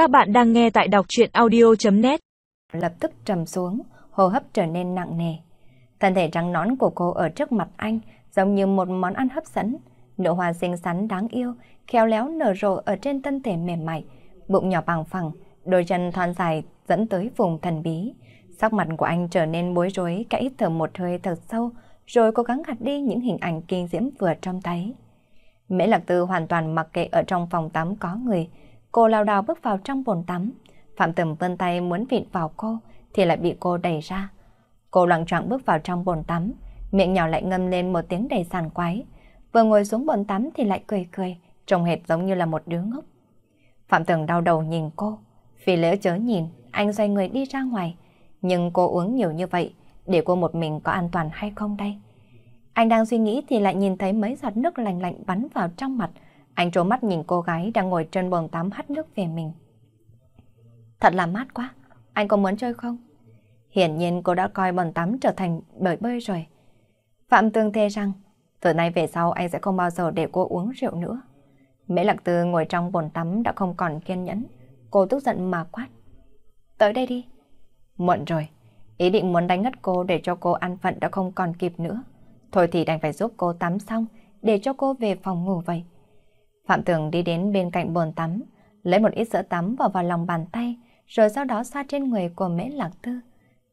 Các bạn đang nghe tại đọc chuyện audio.net Lập tức trầm xuống, hô hấp trở nên nặng nề. Thân thể trắng nõn của cô ở trước mặt anh giống như một món ăn hấp dẫn. Nụ hoa xinh xắn đáng yêu, khéo léo nở rộ ở trên thân thể mềm mại, bụng nhỏ bằng phẳng, đôi chân thon dài dẫn tới vùng thần bí. Sắc mặt của anh trở nên bối rối, cãi thở một hơi thật sâu, rồi cố gắng gạt đi những hình ảnh kinh diễm vừa trong tay. Mễ Lạc Tư hoàn toàn mặc kệ ở trong phòng tắm có người, Cô lao đào bước vào trong bồn tắm. Phạm Tầm vươn tay muốn vịn vào cô thì lại bị cô đẩy ra. Cô loạn trọng bước vào trong bồn tắm, miệng nhỏ lại ngâm lên một tiếng đầy sàn quái. Vừa ngồi xuống bồn tắm thì lại cười cười, trông hệt giống như là một đứa ngốc. Phạm Tường đau đầu nhìn cô, vì lỡ chớ nhìn, anh xoay người đi ra ngoài. Nhưng cô uống nhiều như vậy, để cô một mình có an toàn hay không đây? Anh đang suy nghĩ thì lại nhìn thấy mấy giọt nước lạnh lạnh bắn vào trong mặt, anh trố mắt nhìn cô gái đang ngồi trên bồn tắm hắt nước về mình. Thật là mát quá, anh có muốn chơi không? Hiển nhiên cô đã coi bồn tắm trở thành bể bơi rồi. Phạm Tương thề rằng, từ nay về sau anh sẽ không bao giờ để cô uống rượu nữa. Mễ Lạc Tư ngồi trong bồn tắm đã không còn kiên nhẫn. Cô tức giận mà quát. Tới đây đi. Muộn rồi. Ý định muốn đánh ngất cô để cho cô ăn phận đã không còn kịp nữa. Thôi thì đành phải giúp cô tắm xong để cho cô về phòng ngủ vậy. Phạm Tường đi đến bên cạnh bồn tắm, lấy một ít sữa tắm vào vào lòng bàn tay, rồi sau đó xoa trên người của Mễ Lạc Tư.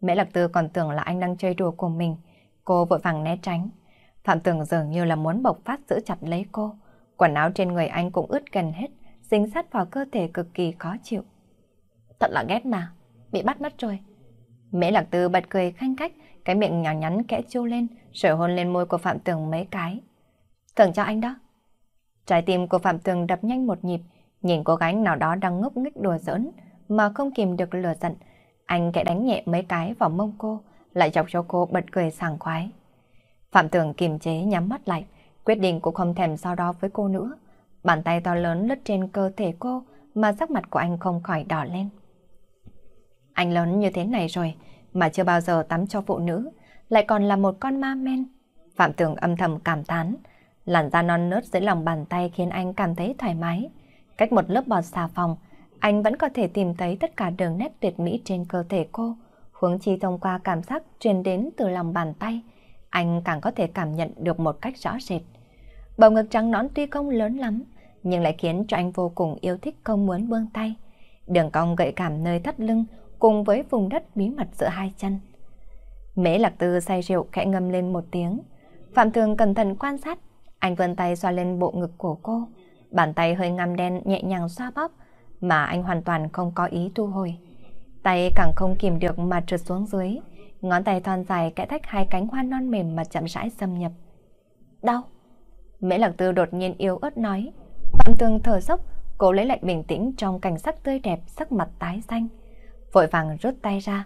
Mễ Lạc Tư còn tưởng là anh đang chơi đùa của mình, cô vội vàng né tránh. Phạm Tường dường như là muốn bộc phát giữ chặt lấy cô, quần áo trên người anh cũng ướt gần hết, dính sát vào cơ thể cực kỳ khó chịu. Thật là ghét mà, bị bắt mất rồi. Mễ Lạc Tư bật cười khanh khách, cái miệng nhỏ nhắn kẽ chu lên, rồi hôn lên môi của Phạm Tường mấy cái. Tưởng cho anh đó. Trái tim của Phạm Tường đập nhanh một nhịp, nhìn cô gái nào đó đang ngốc nghếch đùa giỡn, mà không kìm được lửa giận. Anh kẻ đánh nhẹ mấy cái vào mông cô, lại chọc cho cô bật cười sảng khoái. Phạm Tường kiềm chế nhắm mắt lại, quyết định cũng không thèm so đo với cô nữa. Bàn tay to lớn lướt trên cơ thể cô, mà sắc mặt của anh không khỏi đỏ lên. Anh lớn như thế này rồi, mà chưa bao giờ tắm cho phụ nữ, lại còn là một con ma men. Phạm Tường âm thầm cảm thán, Làn da non nớt dưới lòng bàn tay khiến anh cảm thấy thoải mái. Cách một lớp bọt xà phòng, anh vẫn có thể tìm thấy tất cả đường nét tuyệt mỹ trên cơ thể cô. Hướng chi thông qua cảm giác truyền đến từ lòng bàn tay, anh càng có thể cảm nhận được một cách rõ rệt. Bầu ngực trắng nõn tuy không lớn lắm, nhưng lại khiến cho anh vô cùng yêu thích không muốn buông tay. Đường cong gợi cảm nơi thắt lưng cùng với vùng đất bí mật giữa hai chân. Mễ lạc tư say rượu khẽ ngâm lên một tiếng. Phạm Thường cẩn thận quan sát anh vươn tay xoa lên bộ ngực của cô, bàn tay hơi ngăm đen nhẹ nhàng xoa bóp, mà anh hoàn toàn không có ý thu hồi. Tay càng không kìm được mà trượt xuống dưới, ngón tay thon dài kẽ thách hai cánh hoa non mềm mà chậm rãi xâm nhập. Đau! Mễ Lạc Tư đột nhiên yếu ớt nói. Phạm Tường thở dốc, cố lấy lại bình tĩnh trong cảnh sắc tươi đẹp, sắc mặt tái xanh. Vội vàng rút tay ra,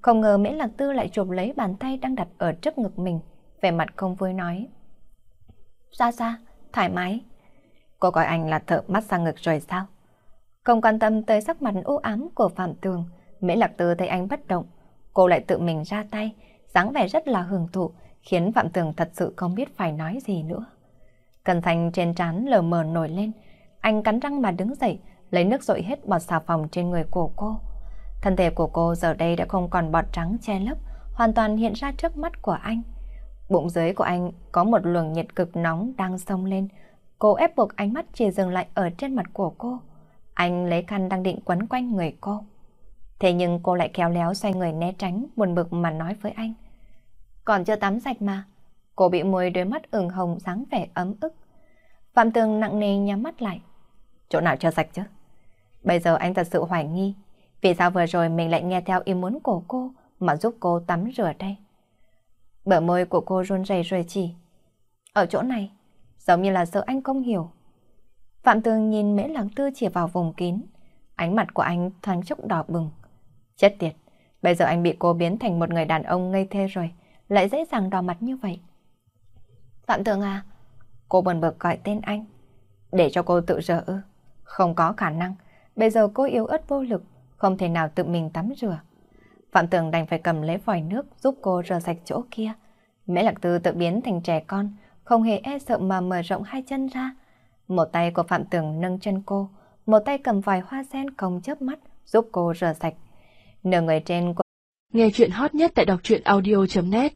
không ngờ Mễ Lạc Tư lại chụp lấy bàn tay đang đặt ở trước ngực mình, vẻ mặt không vui nói. Ra ra, thoải mái. Cô gọi anh là thợ mắt sang ngực rồi sao? Không quan tâm tới sắc mặt u ám của Phạm Tường, Mễ Lạc Tư thấy anh bất động. Cô lại tự mình ra tay, dáng vẻ rất là hưởng thụ, khiến Phạm Tường thật sự không biết phải nói gì nữa. Cần thành trên trán lờ mờ nổi lên, anh cắn răng mà đứng dậy, lấy nước dội hết bọt xà phòng trên người của cô. Thân thể của cô giờ đây đã không còn bọt trắng che lấp, hoàn toàn hiện ra trước mắt của anh. Bụng dưới của anh có một luồng nhiệt cực nóng đang sông lên. Cô ép buộc ánh mắt chỉ dừng lại ở trên mặt của cô. Anh lấy khăn đang định quấn quanh người cô. Thế nhưng cô lại khéo léo xoay người né tránh, buồn bực mà nói với anh. Còn chưa tắm sạch mà. Cô bị môi đôi mắt ửng hồng dáng vẻ ấm ức. Phạm Tường nặng nề nhắm mắt lại. Chỗ nào chưa sạch chứ? Bây giờ anh thật sự hoài nghi. Vì sao vừa rồi mình lại nghe theo ý muốn của cô mà giúp cô tắm rửa đây? Bờ môi của cô run rẩy rồi chỉ. Ở chỗ này, giống như là sợ anh không hiểu. Phạm Tường nhìn Mễ Lăng Tư chỉ vào vùng kín. Ánh mặt của anh thoáng chốc đỏ bừng. Chết tiệt, bây giờ anh bị cô biến thành một người đàn ông ngây thê rồi, lại dễ dàng đỏ mặt như vậy. Phạm Tường à, cô buồn bực gọi tên anh. Để cho cô tự rửa ư. Không có khả năng, bây giờ cô yếu ớt vô lực, không thể nào tự mình tắm rửa. Phạm Tường đành phải cầm lấy vòi nước giúp cô rửa sạch chỗ kia. Mễ Lạc Tư tự biến thành trẻ con, không hề e sợ mà mở rộng hai chân ra. Một tay của Phạm Tường nâng chân cô, một tay cầm vòi hoa sen không chớp mắt, giúp cô rửa sạch. Nửa người trên của... Nghe chuyện hot nhất tại đọc truyện audio.net